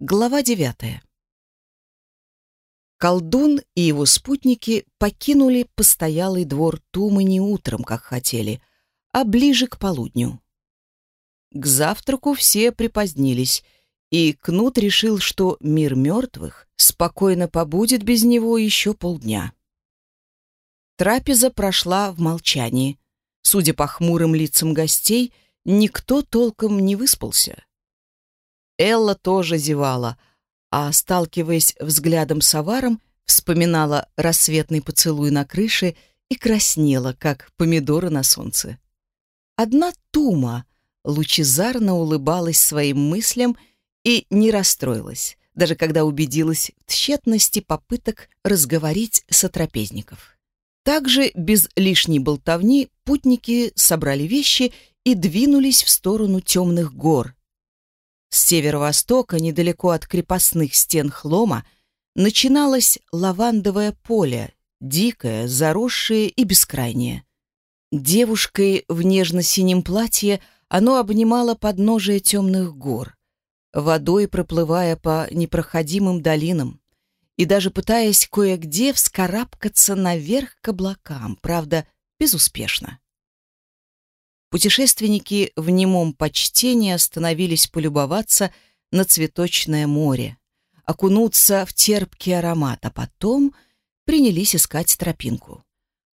Глава девятая. Колдун и его спутники покинули постоялый двор Тумы не утром, как хотели, а ближе к полудню. К завтраку все припозднились, и Кнут решил, что мир мертвых спокойно побудет без него еще полдня. Трапеза прошла в молчании. Судя по хмурым лицам гостей, никто толком не выспался. Элла тоже зевала, а, сталкиваясь взглядом с аваром, вспоминала рассветный поцелуй на крыше и краснела, как помидоры на солнце. Одна Тума лучезарно улыбалась своим мыслям и не расстроилась, даже когда убедилась в тщетности попыток разговорить сотрапезников. Также без лишней болтовни путники собрали вещи и двинулись в сторону темных гор, с северо-востока, недалеко от крепостных стен Хлома, начиналось лавандовое поле, дикое, заросшее и бескрайнее. Девушкой в нежно-синем платье оно обнимало подножие темных гор, водой проплывая по непроходимым долинам и даже пытаясь кое-где вскарабкаться наверх к облакам, правда, безуспешно. Путешественники в немом почтении остановились полюбоваться на цветочное море, окунуться в терпкий аромат, а потом принялись искать тропинку.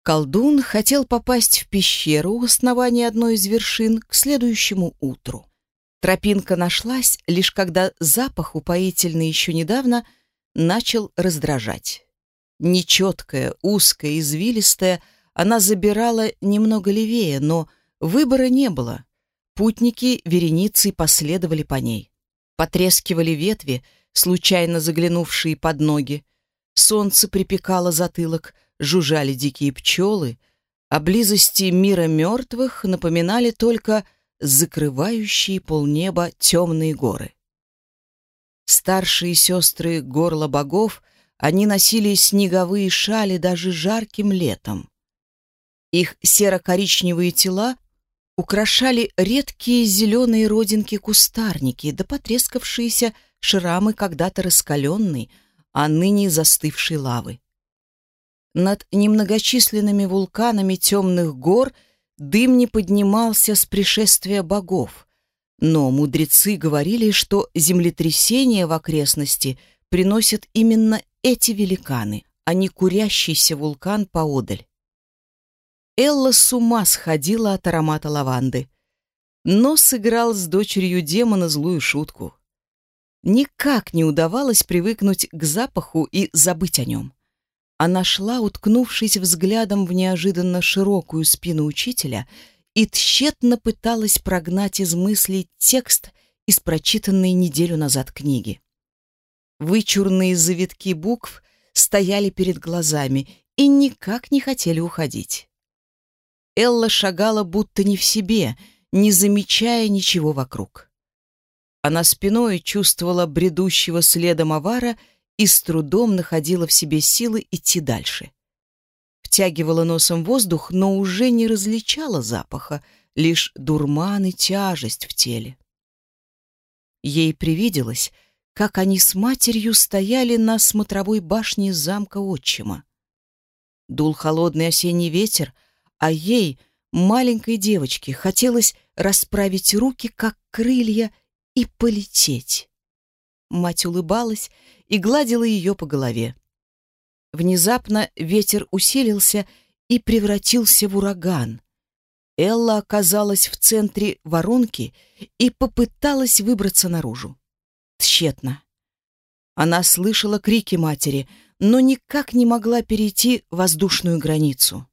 Колдун хотел попасть в пещеру у основания одной из вершин к следующему утру. Тропинка нашлась, лишь когда запах, упоительный еще недавно, начал раздражать. Нечеткая, узкая, извилистая, она забирала немного левее, но Выбора не было. Путники вереницей последовали по ней. Потрескивали ветви, случайно заглянувшие под ноги. Солнце припекало затылок, жужжали дикие пчелы, а близости мира мертвых напоминали только закрывающие полнеба темные горы. Старшие сестры горла богов, они носили снеговые шали даже жарким летом. Их серо-коричневые тела украшали редкие зеленые родинки-кустарники да потрескавшиеся шрамы когда-то раскаленной, а ныне застывшей лавы. Над немногочисленными вулканами темных гор дым не поднимался с пришествия богов, но мудрецы говорили, что землетрясения в окрестности приносят именно эти великаны, а не курящийся вулкан поодаль. Элла с ума сходила от аромата лаванды, но сыграл с дочерью демона злую шутку. Никак не удавалось привыкнуть к запаху и забыть о нем. Она шла, уткнувшись взглядом в неожиданно широкую спину учителя, и тщетно пыталась прогнать из мыслей текст из прочитанной неделю назад книги. Вычурные завитки букв стояли перед глазами и никак не хотели уходить. Элла шагала будто не в себе, не замечая ничего вокруг. Она спиной чувствовала бредущего следом авара и с трудом находила в себе силы идти дальше. Втягивала носом воздух, но уже не различала запаха, лишь дурман и тяжесть в теле. Ей привиделось, как они с матерью стояли на смотровой башне замка отчима. Дул холодный осенний ветер, а ей, маленькой девочке, хотелось расправить руки, как крылья, и полететь. Мать улыбалась и гладила ее по голове. Внезапно ветер усилился и превратился в ураган. Элла оказалась в центре воронки и попыталась выбраться наружу. Тщетно. Она слышала крики матери, но никак не могла перейти воздушную границу.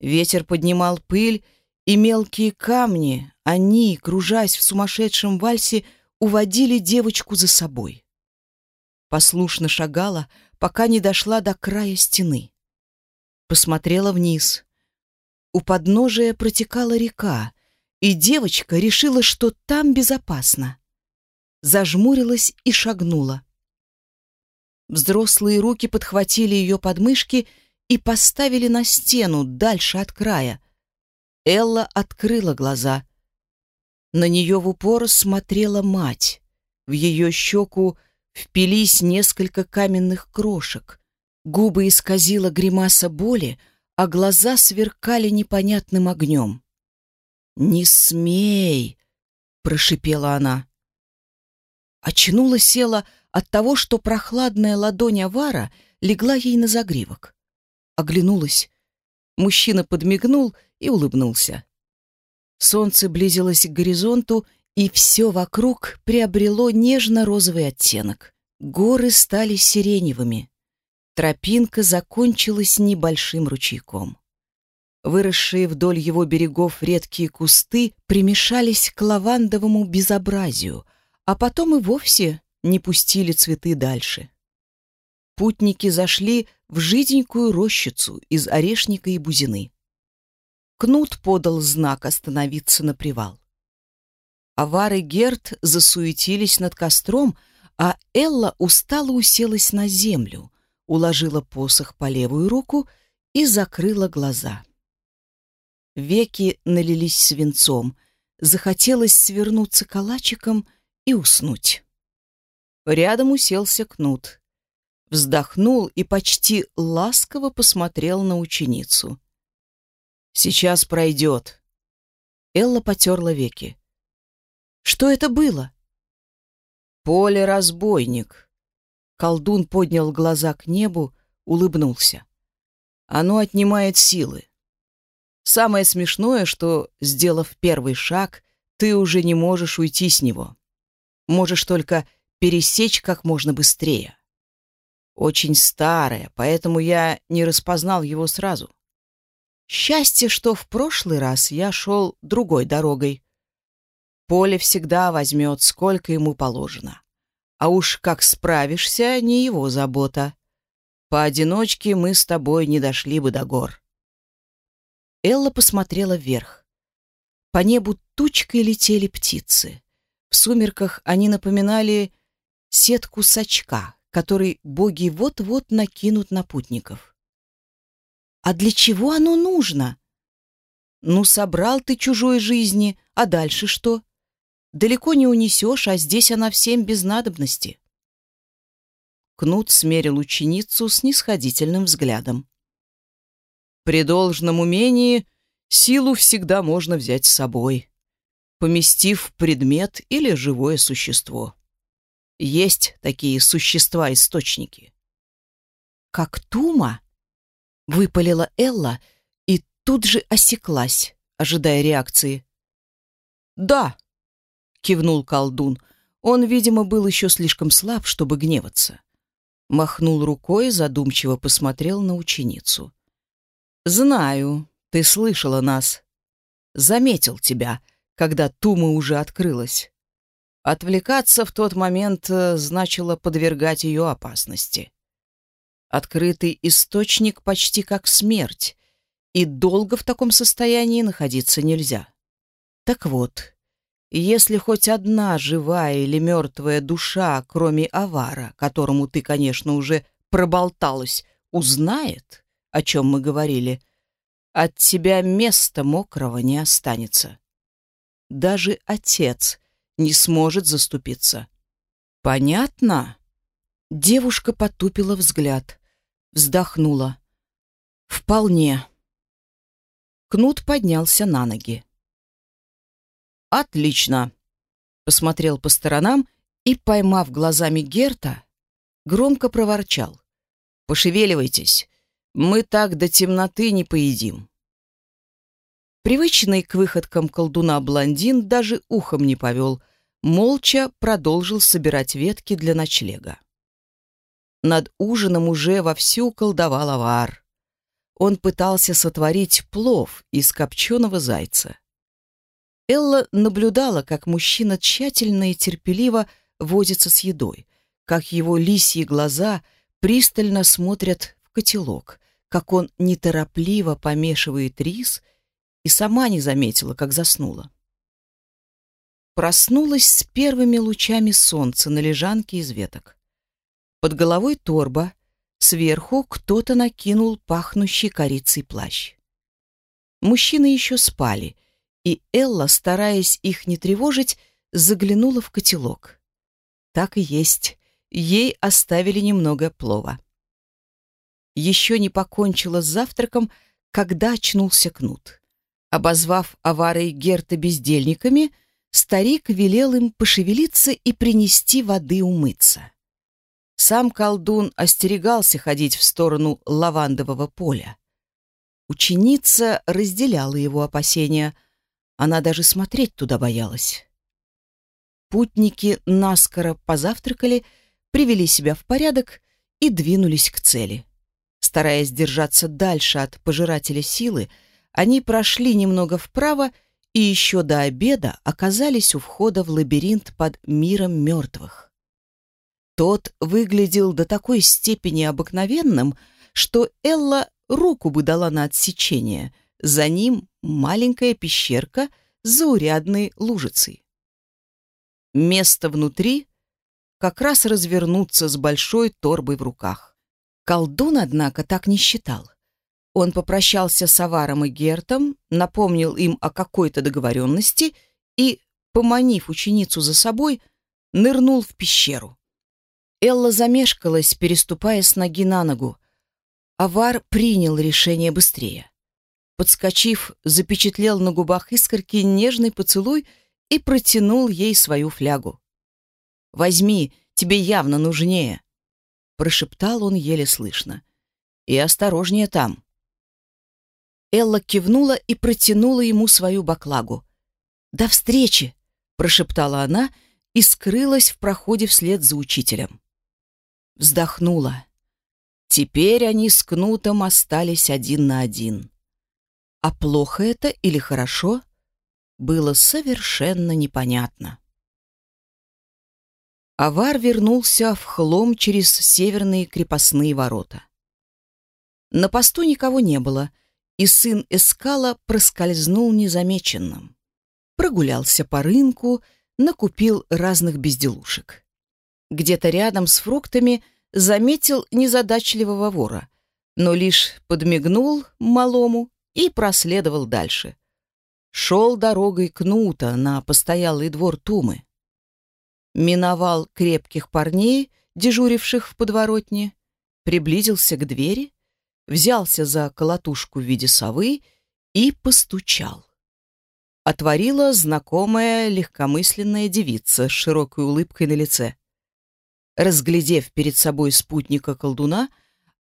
Ветер поднимал пыль и мелкие камни. Они, кружась в сумасшедшем вальсе, уводили девочку за собой. Послушно шагала, пока не дошла до края стены. Посмотрела вниз. У подножия протекала река, и девочка решила, что там безопасно. Зажмурилась и шагнула. Взрослые руки подхватили ее подмышки и поставили на стену дальше от края. Элла открыла глаза. На нее в упор смотрела мать. В ее щеку впились несколько каменных крошек. Губы исказила гримаса боли, а глаза сверкали непонятным огнем. «Не смей!» — прошипела она. Очнула села от того, что прохладная ладонь Авара легла ей на загривок. Оглянулась. Мужчина подмигнул и улыбнулся. Солнце близилось к горизонту, и все вокруг приобрело нежно-розовый оттенок. Горы стали сиреневыми. Тропинка закончилась небольшим ручейком. Выросшие вдоль его берегов редкие кусты примешались к лавандовому безобразию, а потом и вовсе не пустили цветы дальше. Путники зашли в жиденькую рощицу из орешника и бузины. Кнут подал знак остановиться на привал. Авар и Герт засуетились над костром, а Элла устало уселась на землю, уложила посох по левую руку и закрыла глаза. Веки налились свинцом, захотелось свернуться калачиком и уснуть. Рядом уселся Кнут. Вздохнул и почти ласково посмотрел на ученицу. «Сейчас пройдет». Элла потерла веки. «Что это было?» «Поле-разбойник». Колдун поднял глаза к небу, улыбнулся. «Оно отнимает силы. Самое смешное, что, сделав первый шаг, ты уже не можешь уйти с него. Можешь только пересечь как можно быстрее. Очень старое, поэтому я не распознал его сразу. Счастье, что в прошлый раз я шел другой дорогой. Поле всегда возьмет, сколько ему положено. А уж как справишься, не его забота. Поодиночке мы с тобой не дошли бы до гор. Элла посмотрела вверх. По небу тучкой летели птицы. В сумерках они напоминали сетку сачка, который боги вот-вот накинут на путников. «А для чего оно нужно?» «Ну, собрал ты чужой жизни, а дальше что?» «Далеко не унесешь, а здесь она всем без надобности». Кнут смерил ученицу с нисходительным взглядом. «При должном умении силу всегда можно взять с собой, поместив предмет или живое существо». Есть такие существа-источники. «Как Тума?» — выпалила Элла и тут же осеклась, ожидая реакции. «Да», — кивнул колдун. Он, видимо, был еще слишком слаб, чтобы гневаться. Махнул рукой, задумчиво посмотрел на ученицу. «Знаю, ты слышала нас. Заметил тебя, когда Тума уже открылась. Отвлекаться в тот момент э, значило подвергать ее опасности. Открытый источник почти как смерть, и долго в таком состоянии находиться нельзя. Так вот, если хоть одна живая или мертвая душа, кроме авара, которому ты, конечно, уже проболталась, узнает, о чем мы говорили, от тебя места мокрого не останется. Даже отец — не сможет заступиться. Понятно? Девушка потупила взгляд, вздохнула. Вполне. Кнут поднялся на ноги. Отлично. Посмотрел по сторонам и, поймав глазами Герта, громко проворчал. «Пошевеливайтесь, мы так до темноты не поедим». Привычный к выходкам колдуна блондин даже ухом не повел, молча продолжил собирать ветки для ночлега. Над ужином уже вовсю колдовал авар. Он пытался сотворить плов из копченого зайца. Элла наблюдала, как мужчина тщательно и терпеливо возится с едой, как его лисьи глаза пристально смотрят в котелок, как он неторопливо помешивает рис — и сама не заметила, как заснула. Проснулась с первыми лучами солнца на лежанке из веток. Под головой торба, сверху кто-то накинул пахнущий корицей плащ. Мужчины еще спали, и Элла, стараясь их не тревожить, заглянула в котелок. так и есть. Ей оставили немного плова. Еще не покончила с завтраком, когда очнулся Кнут. Обозвав авары Герта бездельниками, старик велел им пошевелиться и принести воды умыться. Сам колдун остерегался ходить в сторону лавандового поля. Ученица разделяла его опасения. Она даже смотреть туда боялась. Путники наскоро позавтракали, привели себя в порядок и двинулись к цели. Стараясь держаться дальше от пожирателя силы, они прошли немного вправо и еще до обеда оказались у входа в лабиринт под миром мертвых. Тот выглядел до такой степени обыкновенным, что Элла руку бы дала на отсечение. За ним маленькая пещерка с заурядной лужицей. Место внутри как раз развернуться с большой торбой в руках. Колдун, однако, так не считал. Он попрощался с Аваром и Гертом, напомнил им о какой-то договоренности и, поманив ученицу за собой, нырнул в пещеру. Элла замешкалась, переступая с ноги на ногу. Авар принял решение быстрее. Подскочив, запечатлел на губах искорки нежный поцелуй и протянул ей свою флягу. «Возьми, тебе явно нужнее», — прошептал он еле слышно. «И осторожнее там». Элла кивнула и протянула ему свою баклагу. «До встречи!» — прошептала она и скрылась в проходе вслед за учителем. Вздохнула. Теперь они с Кнутом остались один на один. А плохо это или хорошо, было совершенно непонятно. Авар вернулся в хлом через северные крепостные ворота. На посту никого не было, и сын Эскала проскользнул незамеченным. Прогулялся по рынку, накупил разных безделушек. Где-то рядом с фруктами – заметил незадачливого вора, но лишь подмигнул малому и проследовал дальше. Шел дорогой кнута на постоялый двор Тумы. Миновал крепких парней, дежуривших в подворотне, приблизился к двери, взялся за колотушку в виде совы и постучал. Отворила знакомая легкомысленная девица с широкой улыбкой на лице. Разглядев перед собой спутника колдуна,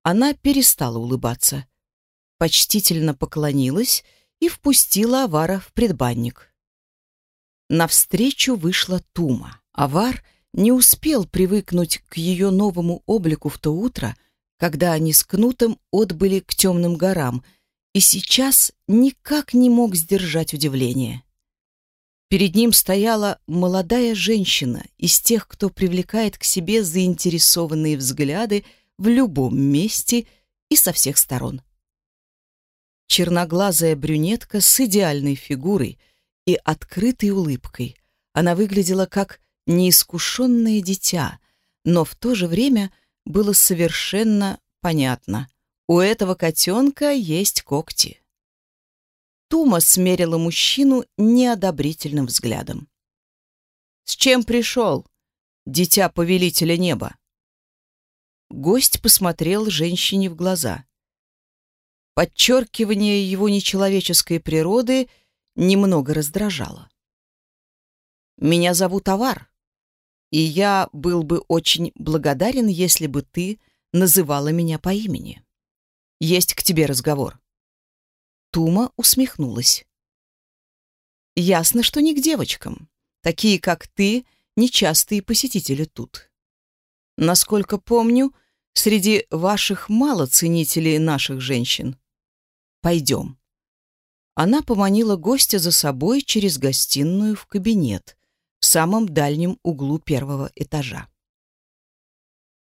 она перестала улыбаться, почтительно поклонилась и впустила Авара в предбанник. Навстречу вышла Тума. Авар не успел привыкнуть к ее новому облику в то утро, когда они с Кнутом отбыли к темным горам, и сейчас никак не мог сдержать удивление. Перед ним стояла молодая женщина из тех, кто привлекает к себе заинтересованные взгляды в любом месте и со всех сторон. Черноглазая брюнетка с идеальной фигурой и открытой улыбкой. Она выглядела как неискушенное дитя, но в то же время было совершенно понятно. У этого котенка есть когти. Тума смерила мужчину неодобрительным взглядом. «С чем пришел, дитя повелителя неба?» Гость посмотрел женщине в глаза. Подчеркивание его нечеловеческой природы немного раздражало. «Меня зовут Авар, и я был бы очень благодарен, если бы ты называла меня по имени. Есть к тебе разговор». Тума усмехнулась. «Ясно, что не к девочкам. Такие, как ты, нечастые посетители тут. Насколько помню, среди ваших мало ценителей наших женщин. Пойдем». Она поманила гостя за собой через гостиную в кабинет в самом дальнем углу первого этажа.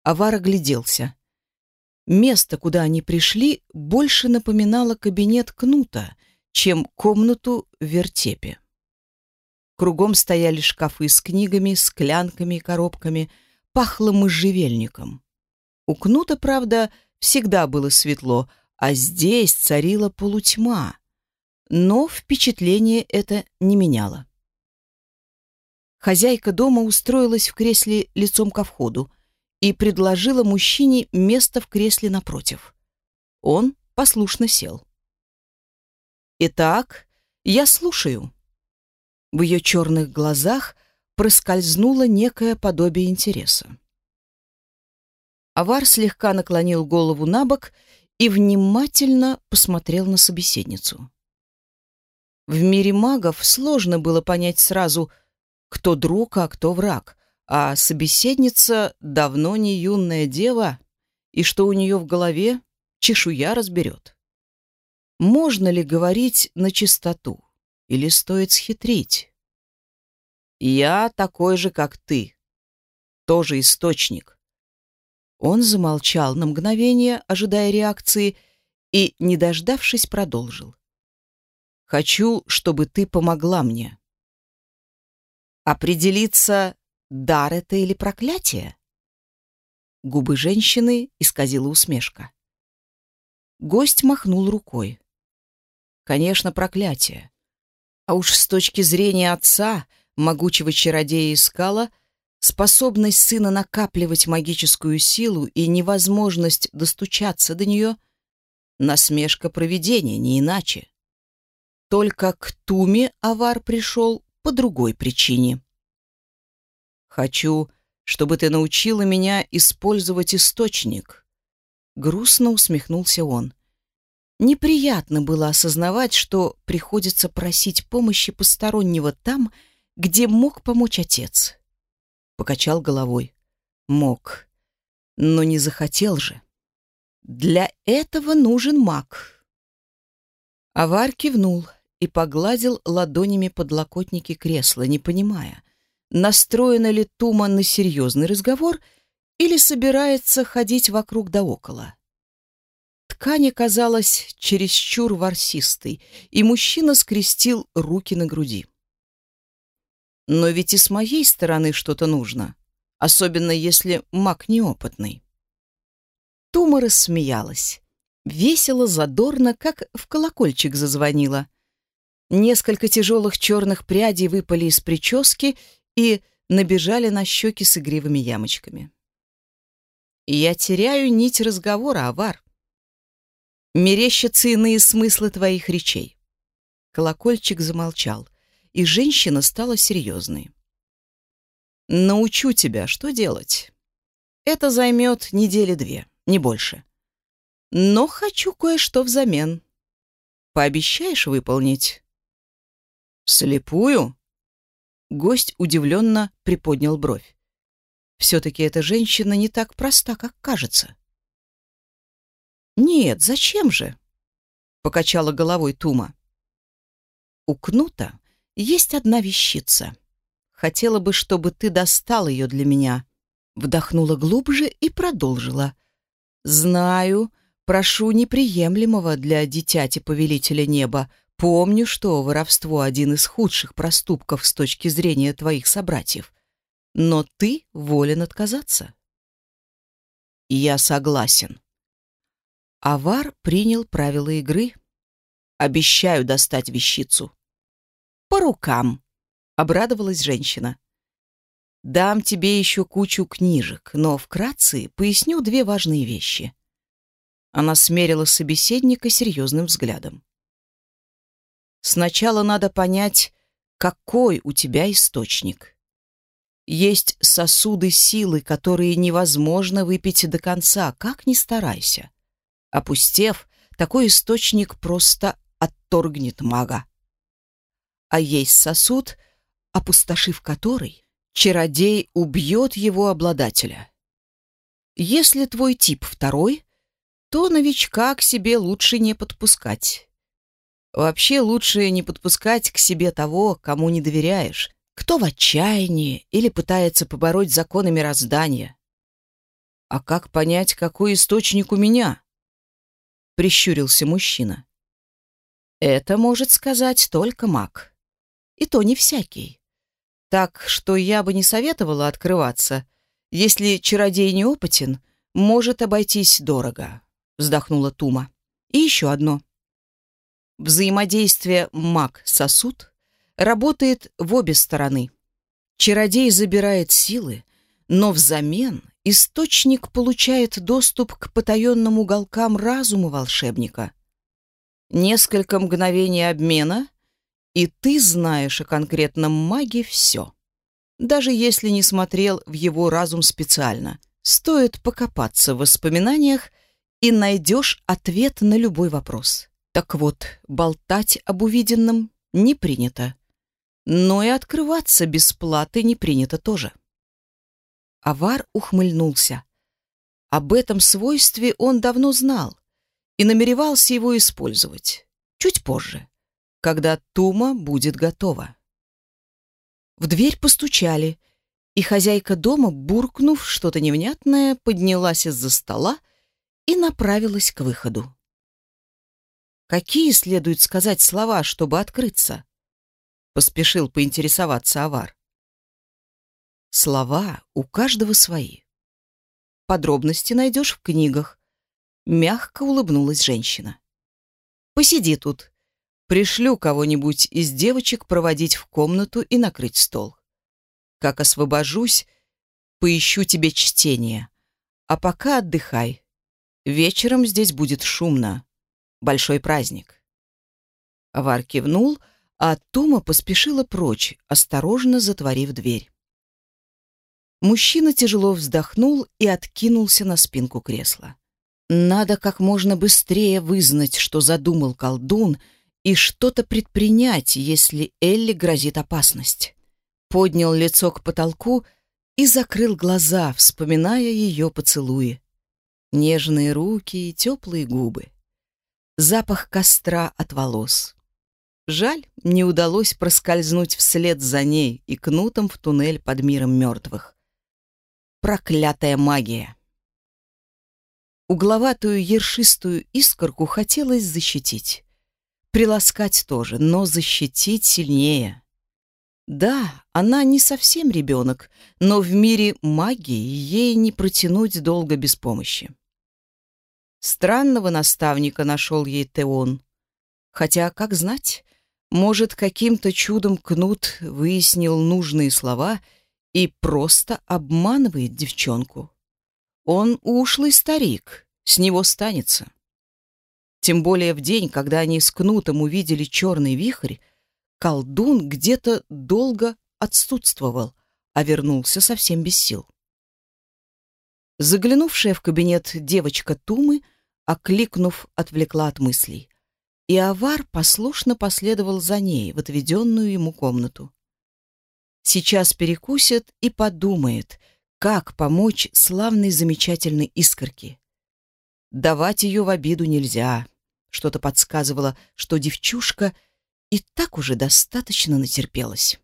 Авар огляделся. Место, куда они пришли, больше напоминало кабинет Кнута, чем комнату в вертепе. Кругом стояли шкафы с книгами, склянками и коробками, пахло можжевельником. У Кнута, правда, всегда было светло, а здесь царила полутьма. Но впечатление это не меняло. Хозяйка дома устроилась в кресле лицом ко входу и предложила мужчине место в кресле напротив. Он послушно сел. «Итак, я слушаю». В ее черных глазах проскользнуло некое подобие интереса. Авар слегка наклонил голову на бок и внимательно посмотрел на собеседницу. В мире магов сложно было понять сразу, кто друг, а кто враг, а собеседница давно не юная дева, и что у нее в голове, чешуя разберет. Можно ли говорить на чистоту, или стоит схитрить? Я такой же, как ты, тоже источник. Он замолчал на мгновение, ожидая реакции, и, не дождавшись, продолжил. Хочу, чтобы ты помогла мне. Определиться, дар это или проклятие? Губы женщины исказила усмешка. Гость махнул рукой. Конечно, проклятие. А уж с точки зрения отца, могучего чародея искала, способность сына накапливать магическую силу и невозможность достучаться до нее — насмешка провидения, не иначе. Только к Туме Авар пришел по другой причине. «Хочу, чтобы ты научила меня использовать источник», — грустно усмехнулся он. Неприятно было осознавать, что приходится просить помощи постороннего там, где мог помочь отец. Покачал головой. Мог, но не захотел же. Для этого нужен маг. Авар кивнул и погладил ладонями подлокотники кресла, не понимая, настроена ли Тума на серьезный разговор или собирается ходить вокруг да около. Ткань оказалась чересчур ворсистой, и мужчина скрестил руки на груди. Но ведь и с моей стороны что-то нужно, особенно если маг неопытный. Тума рассмеялась. Весело, задорно, как в колокольчик зазвонила. Несколько тяжелых черных прядей выпали из прически и набежали на щеки с игривыми ямочками. «Я теряю нить разговора, Авар. Мерещатся иные смыслы твоих речей». Колокольчик замолчал, и женщина стала серьезной. «Научу тебя, что делать. Это займет недели две, не больше. Но хочу кое-что взамен. Пообещаешь выполнить?» «Слепую?» Гость удивленно приподнял бровь. «Все-таки эта женщина не так проста, как кажется». «Нет, зачем же?» — покачала головой Тума. «У Кнута есть одна вещица. Хотела бы, чтобы ты достал ее для меня». Вдохнула глубже и продолжила. «Знаю, прошу неприемлемого для дитяти повелителя неба, Помню, что воровство — один из худших проступков с точки зрения твоих собратьев. Но ты волен отказаться. Я согласен. Авар принял правила игры. Обещаю достать вещицу. По рукам, — обрадовалась женщина. Дам тебе еще кучу книжек, но вкратце поясню две важные вещи. Она смерила собеседника серьезным взглядом. Сначала надо понять, какой у тебя источник. Есть сосуды силы, которые невозможно выпить до конца, как ни старайся. Опустев, такой источник просто отторгнет мага. А есть сосуд, опустошив который, чародей убьет его обладателя. Если твой тип второй, то новичка к себе лучше не подпускать. Вообще лучше не подпускать к себе того, кому не доверяешь, кто в отчаянии или пытается побороть законы мироздания. А как понять, какой источник у меня? Прищурился мужчина. Это может сказать только маг. И то не всякий. Так что я бы не советовала открываться. Если чародей неопытен, может обойтись дорого, вздохнула Тума. И еще одно. Взаимодействие маг-сосуд работает в обе стороны. Чародей забирает силы, но взамен источник получает доступ к потаенным уголкам разума волшебника. Несколько мгновений обмена, и ты знаешь о конкретном маге все. Даже если не смотрел в его разум специально, стоит покопаться в воспоминаниях и найдешь ответ на любой вопрос. Так вот, болтать об увиденном не принято. Но и открываться без платы не принято тоже. Авар ухмыльнулся. Об этом свойстве он давно знал и намеревался его использовать. Чуть позже, когда Тума будет готова. В дверь постучали, и хозяйка дома, буркнув что-то невнятное, поднялась из-за стола и направилась к выходу. Какие следует сказать слова, чтобы открыться? Поспешил поинтересоваться Авар. Слова у каждого свои. Подробности найдешь в книгах. Мягко улыбнулась женщина. Посиди тут. Пришлю кого-нибудь из девочек проводить в комнату и накрыть стол. Как освобожусь, поищу тебе чтение. А пока отдыхай. Вечером здесь будет шумно. Большой праздник. Авар кивнул, а Тума поспешила прочь, осторожно затворив дверь. Мужчина тяжело вздохнул и откинулся на спинку кресла. Надо как можно быстрее вызнать, что задумал колдун, и что-то предпринять, если Элли грозит опасность. Поднял лицо к потолку и закрыл глаза, вспоминая ее поцелуи. Нежные руки и теплые губы. Запах костра от волос. Жаль, не удалось проскользнуть вслед за ней и кнутом в туннель под миром мертвых. Проклятая магия. Угловатую ершистую искорку хотелось защитить. Приласкать тоже, но защитить сильнее. Да, она не совсем ребенок, но в мире магии ей не протянуть долго без помощи. Странного наставника нашел ей Теон. Хотя, как знать, может, каким-то чудом Кнут выяснил нужные слова — и просто обманывает девчонку. Он ушлый старик, с него станется. Тем более в день, когда они с Кнутом увидели черный вихрь, колдун где-то долго отсутствовал, а вернулся совсем без сил. Заглянувшая в кабинет девочка Тумы, окликнув, отвлекла от мыслей. И Авар послушно последовал за ней в отведенную ему комнату. Сейчас перекусит и подумает, как помочь славной замечательной искорке. Давать ее в обиду нельзя. Что-то подсказывало, что девчушка и так уже достаточно натерпелась.